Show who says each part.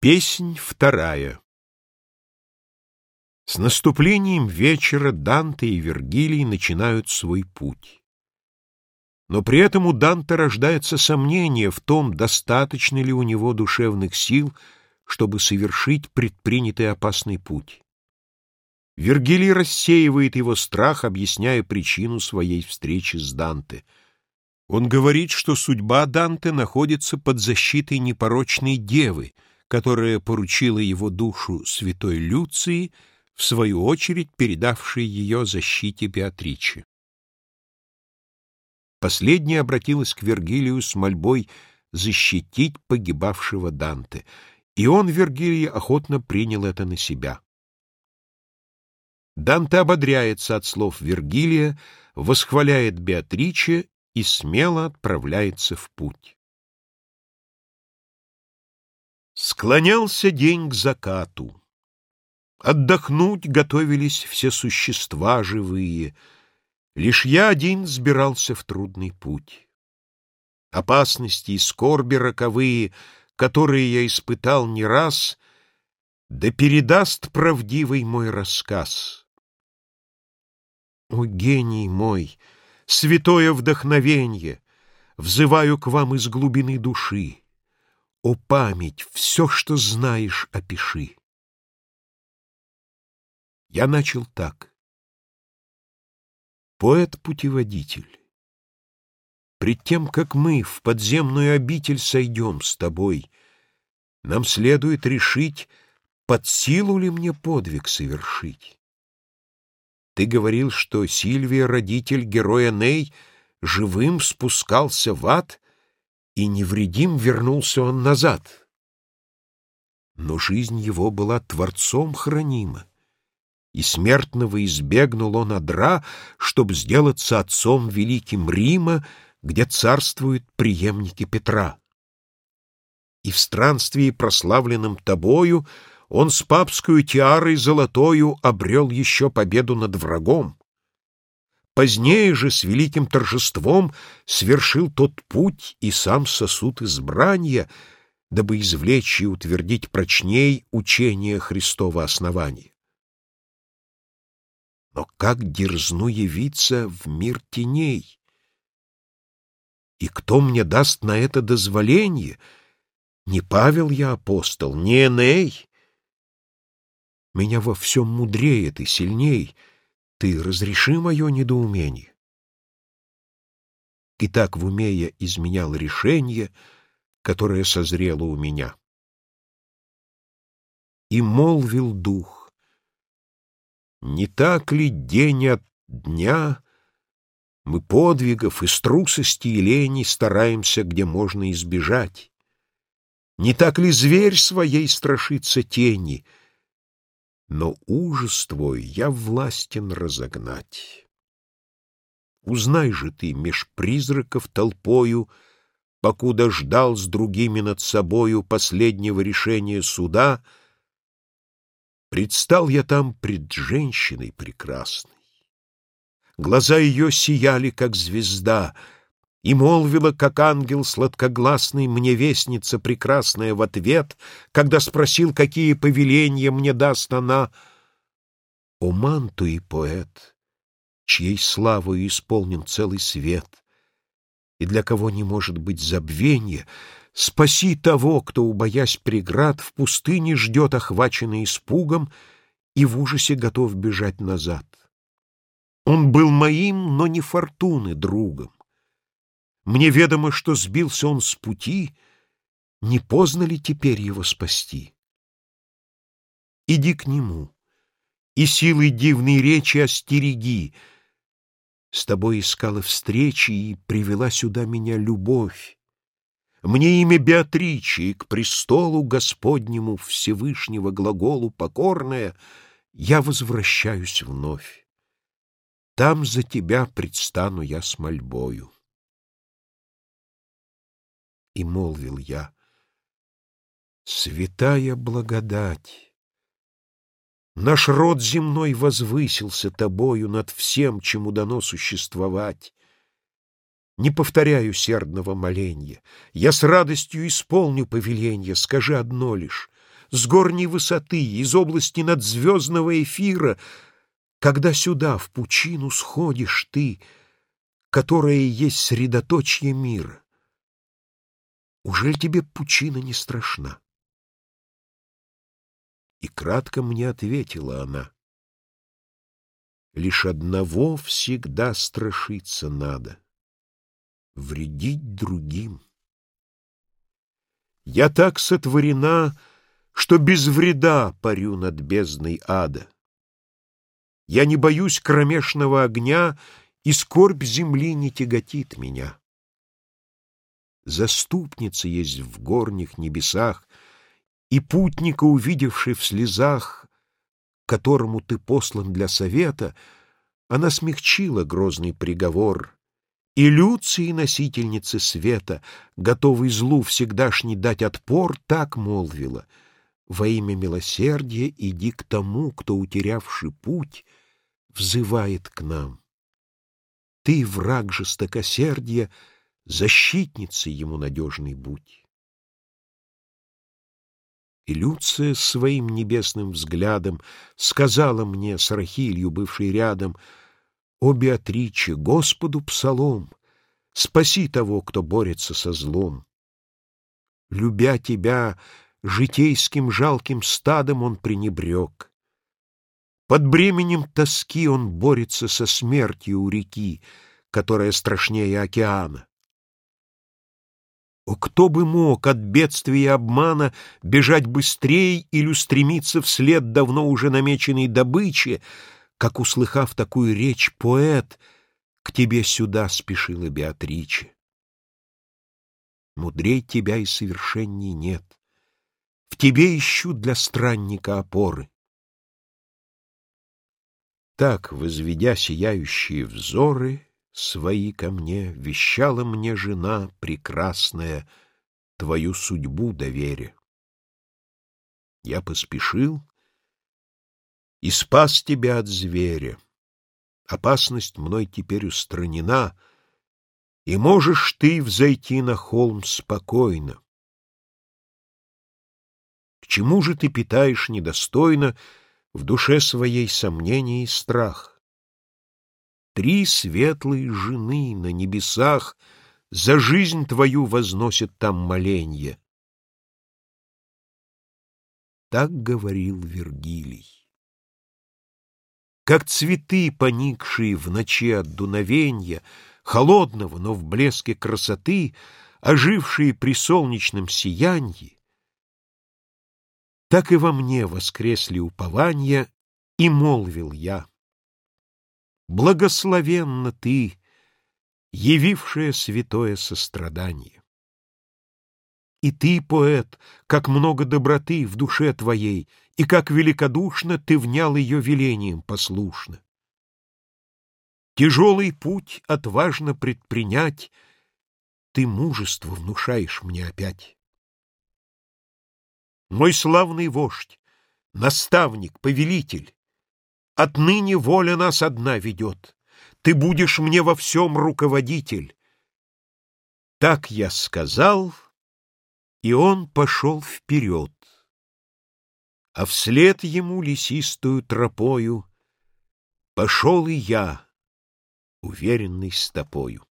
Speaker 1: Песнь вторая С наступлением вечера Данте и Вергилий начинают свой путь. Но при этом у Данте рождается сомнение в том, достаточно ли у него душевных сил, чтобы совершить предпринятый опасный путь. Вергилий рассеивает его страх, объясняя причину своей встречи с Данте. Он говорит, что судьба Данте находится под защитой непорочной девы — которая поручила его душу святой Люции, в свою очередь передавшей ее защите Беатриче. Последняя обратилась к Вергилию с мольбой защитить погибавшего Данте, и он, Вергилий, охотно принял это на себя. Данте ободряется от слов Вергилия, восхваляет Беатриче и смело отправляется в путь. Склонялся день к закату. Отдохнуть готовились все существа живые. Лишь я один сбирался в трудный путь. Опасности и скорби роковые, которые я испытал не раз, да передаст правдивый мой рассказ. О, гений мой, святое вдохновенье, взываю к вам из глубины души. О, память, все, что знаешь, опиши. Я начал так. Поэт-путеводитель, пред тем, как мы в подземную обитель сойдем с тобой, нам следует решить, под силу ли мне подвиг совершить. Ты говорил, что Сильвия, родитель героя Ней, живым спускался в ад — и невредим вернулся он назад. Но жизнь его была Творцом хранима, и смертного избегнул он одра, чтоб сделаться отцом великим Рима, где царствуют преемники Петра. И в странствии, прославленном тобою, он с папскую тиарой золотою обрел еще победу над врагом. Позднее же с великим торжеством свершил тот путь и сам сосуд избрания, дабы извлечь и утвердить прочней учение Христова основания. Но как дерзну явиться в мир теней? И кто мне даст на это дозволение? Не Павел я апостол, не Эней. Меня во всем мудреет и сильней — ты разреши мое недоумение. И так в уме я изменял решение, которое созрело у меня. И молвил дух, не так ли день от дня мы подвигов и струсости и лени стараемся, где можно избежать? Не так ли зверь своей страшится тени — но ужас твой я властен разогнать. Узнай же ты меж призраков толпою, покуда ждал с другими над собою последнего решения суда, предстал я там пред женщиной прекрасной. Глаза ее сияли, как звезда — и молвила, как ангел сладкогласный, Мне вестница прекрасная в ответ, Когда спросил, какие повеления Мне даст она. О, и поэт, чьей славою исполнен целый свет, И для кого не может быть забвенья, Спаси того, кто, убоясь преград, В пустыне ждет, охваченный испугом, И в ужасе готов бежать назад. Он был моим, но не фортуны другом. Мне ведомо, что сбился он с пути, не поздно ли теперь его спасти? Иди к нему, и силой дивной речи остереги. С тобой искала встречи, и привела сюда меня любовь. Мне имя Беатричи, и к престолу Господнему Всевышнего глаголу покорная я возвращаюсь вновь. Там за тебя предстану я с мольбою и молвил я, «Святая благодать! Наш род земной возвысился тобою над всем, чему дано существовать. Не повторяю сердного моленья, я с радостью исполню повеление, скажи одно лишь, с горней высоты, из области надзвездного эфира, когда сюда, в пучину, сходишь ты, которая есть средоточие мира? Ужель тебе пучина не страшна? И кратко мне ответила она. Лишь одного всегда страшиться надо — вредить другим. Я так сотворена, что без вреда парю над бездной ада. Я не боюсь кромешного огня, и скорбь земли не тяготит меня. Заступница есть в горних небесах, и путника, увидевший в слезах, которому ты послан для совета, она смягчила грозный приговор — и Люции, носительницы света, готовый злу всегдашний дать отпор, так молвила. Во имя милосердия иди к тому, кто, утерявший путь, взывает к нам. Ты, враг жестокосердия, защитница ему надежный будь. И Люция своим небесным взглядом сказала мне с Рахилью, бывшей рядом, — о, Беатриче, Господу псалом, Спаси того, кто борется со злом. Любя тебя, житейским жалким стадом он пренебрег. Под бременем тоски он борется со смертью у реки, которая страшнее океана. О, кто бы мог от бедствия и обмана бежать быстрее или устремиться вслед давно уже намеченной добычи, как, услыхав такую речь, поэт к тебе сюда спешила Беатриче. Мудрей тебя и совершенней нет. В тебе ищу для странника опоры. Так, возведя сияющие взоры свои ко мне, Вещала мне жена прекрасная, Твою судьбу доверя. Я поспешил и спас тебя от зверя. Опасность мной теперь устранена, и можешь ты взойти на холм спокойно. К чему же ты питаешь недостойно в душе своей сомнения и страх? Три светлые жены на небесах за жизнь твою возносят там моленье. Так говорил Вергилий. Как цветы, поникшие в ночи от дуновенья, Холодного, но в блеске красоты, Ожившие при солнечном сиянье, Так и во мне воскресли упования, И молвил я. Благословенна ты, явившая святое сострадание. И ты, поэт, как много доброты в душе твоей, и как великодушно ты внял ее велением послушно. Тяжелый путь отважно предпринять ты мужество внушаешь мне опять. Мой славный вождь, наставник, повелитель, Отныне воля нас одна ведет, Ты будешь мне во всем руководитель. Так я сказал, и он пошел вперед а вслед ему лесистую тропою Пошел и я, уверенный стопою.